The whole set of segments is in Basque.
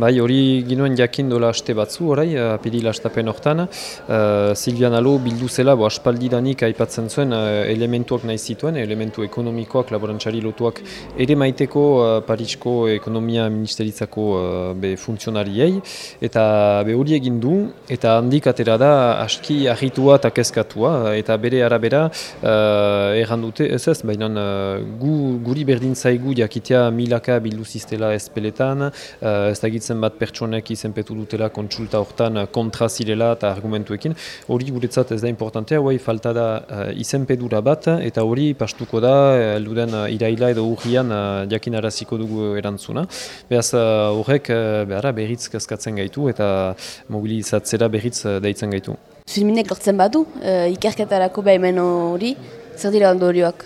Bai, hori ginuen jakin dola aste batzu, orai, apiril astapen hortan. Uh, Silvian Alo bildu zela, bo aspaldidanik aipatzen zuen uh, elementuak nahi zituen, elementu ekonomikoak, laborantzari lotuak ere maiteko uh, Parisko ekonomia ministeritzako uh, be funtzionariei. Eta be hori egin du, eta handik atera da aski ahitua eta kezkatua, eta bere arabera uh, errandute, ez ez, baina uh, gu, guri berdin zaigu jakitea milaka bildu ziztela ezpeletan, uh, ez da segitzen bat pertsonek izenpetu dutela kontsulta hortan eh, kontra zirela eta argumentuekin. Hori guretzat ez da importantea, hori falta da uh, izenpedura bat eta hori pastuko da, eh, elduden iraila edo urrian uh, jakin araziko dugu erantzuna. Beaz horrek behara berriz kaskatzen gaitu eta mobilizatzera berriz deitzen gaitu. Filminek lortzen badu, uh, ikerketarako behimen hori, zer dira ondorioak?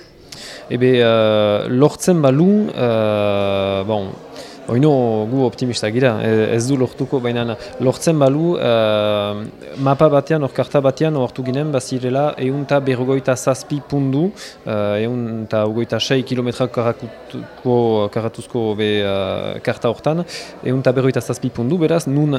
Ebe, uh, lortzen balu, uh, bon, Oino gu optimista gira, ez du lortuko, baina lortzen balu, uh, mapa batean, or karta batean, ortu ginen, bazirela, egun eta berrogoita zazpi pundu, uh, egun eta ugoita sei kilometrak karatuzko be, uh, karta hortan, egun eta berrogoita zazpi pundu, beraz, nun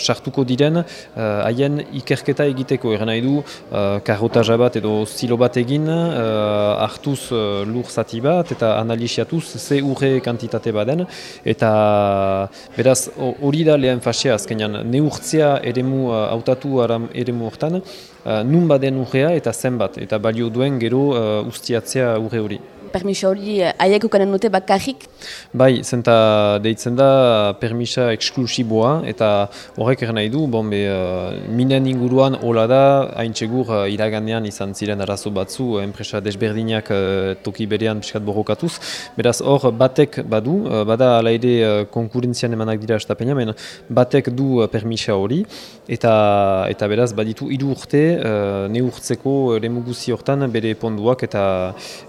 sartuko uh, diren, haien uh, ikerketa egiteko, eran nahi du, uh, karotaja bat edo zilo bat egin, uh, hartuz uh, lur zati bat, eta analiziatuz, ze urre kantitate baden, eta beraz hori da lehen fasea azkenean. Neurtzea eremu hautatu eremu hortan uh, nun baden urrea eta zenbat eta balio duen gero uh, ustiatzea urre hori permisa hori eh, haiek ukanen dute bakarrik? Bai, zenta deitzen da permisa eksklusiboa eta horrek eren nahi du, bon, be, uh, minen inguruan hola da, hain txegur uh, iraganean izan ziren arazo batzu, enpresa desberdinak toki berean piskat borrokatuz. Beraz hor batek badu, bada ala ere konkurentzian emanak dira estapena, men batek du permisa hori eta eta beraz baditu hiru urte uh, neurtzeko remuguzi hortan bere ponduak eta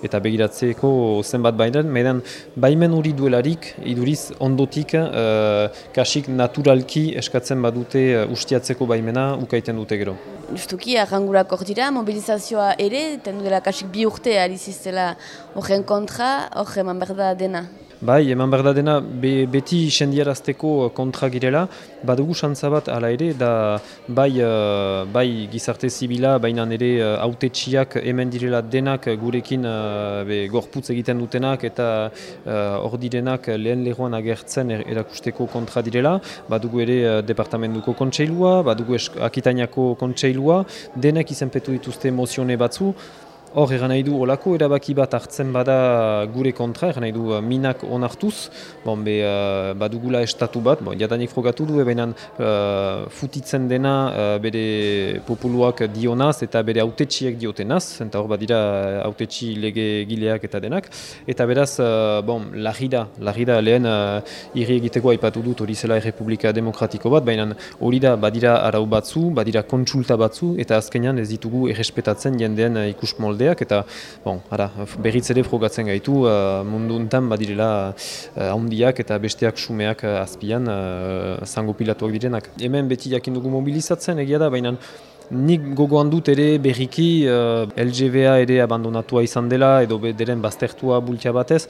eta begiratze egiteko zenbat baimen, medan baimen hori duelarik, iduriz ondotik uh, kasik naturalki eskatzen badute uh, ustiatzeko baimena ukaiten dute gero. Justuki, arrangurak hor dira, mobilizazioa ere, tendu dela kasik bi urte aliziztela horren kontra, horre eman berda dena. Bai, eman behar dena be, beti sendiarazteko kontra girela, badugu xantza bat ala ere, da bai, uh, bai gizarte zibila, baina ere uh, autetxiak hemen direla denak gurekin uh, be, gorputz egiten dutenak eta hor uh, direnak lehen lehoan agertzen er, erakusteko kontra direla, badugu ere uh, departamentuko kontseilua, badugu akitainako kontseilua, denak izenpetu dituzte emozione batzu, Hor, eran nahi du, olako erabaki bat hartzen bada gure kontra, eran nahi du uh, minak onartuz, bon, be, uh, badugula estatu bat, bon, jadanik frogatu du, ebenan uh, futitzen dena uh, bere populuak dionaz eta bere autetxiek diotenaz, eta hor badira autetxi lege gileak eta denak, eta beraz, uh, bon, lagida, lagida lehen uh, irri egiteko aipatu dut hori zela Errepublika Demokratiko bat, baina hori da badira arau batzu, badira kontsulta batzu, eta azkenean ez ditugu errespetatzen jendean uh, molde eta bon, ara, berriz ere frogatzen gaitu uh, mundu untan badirela uh, eta besteak sumeak uh, azpian zango pilatuak direnak. Hemen beti jakin dugu mobilizatzen egia da, baina Nik gogoan dut ere berriki uh, LGBA ere abandonatua izan dela edo bederen baztertua bultia batez.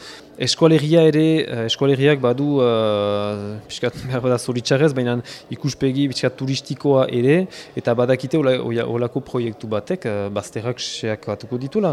Eskolegia ere, uh, eskolegiak badu, uh, piskat behar bada zoritxarrez, baina ikuspegi piskat turistikoa ere, eta badakite olako proiektu batek uh, bazterrak seak batuko ditula.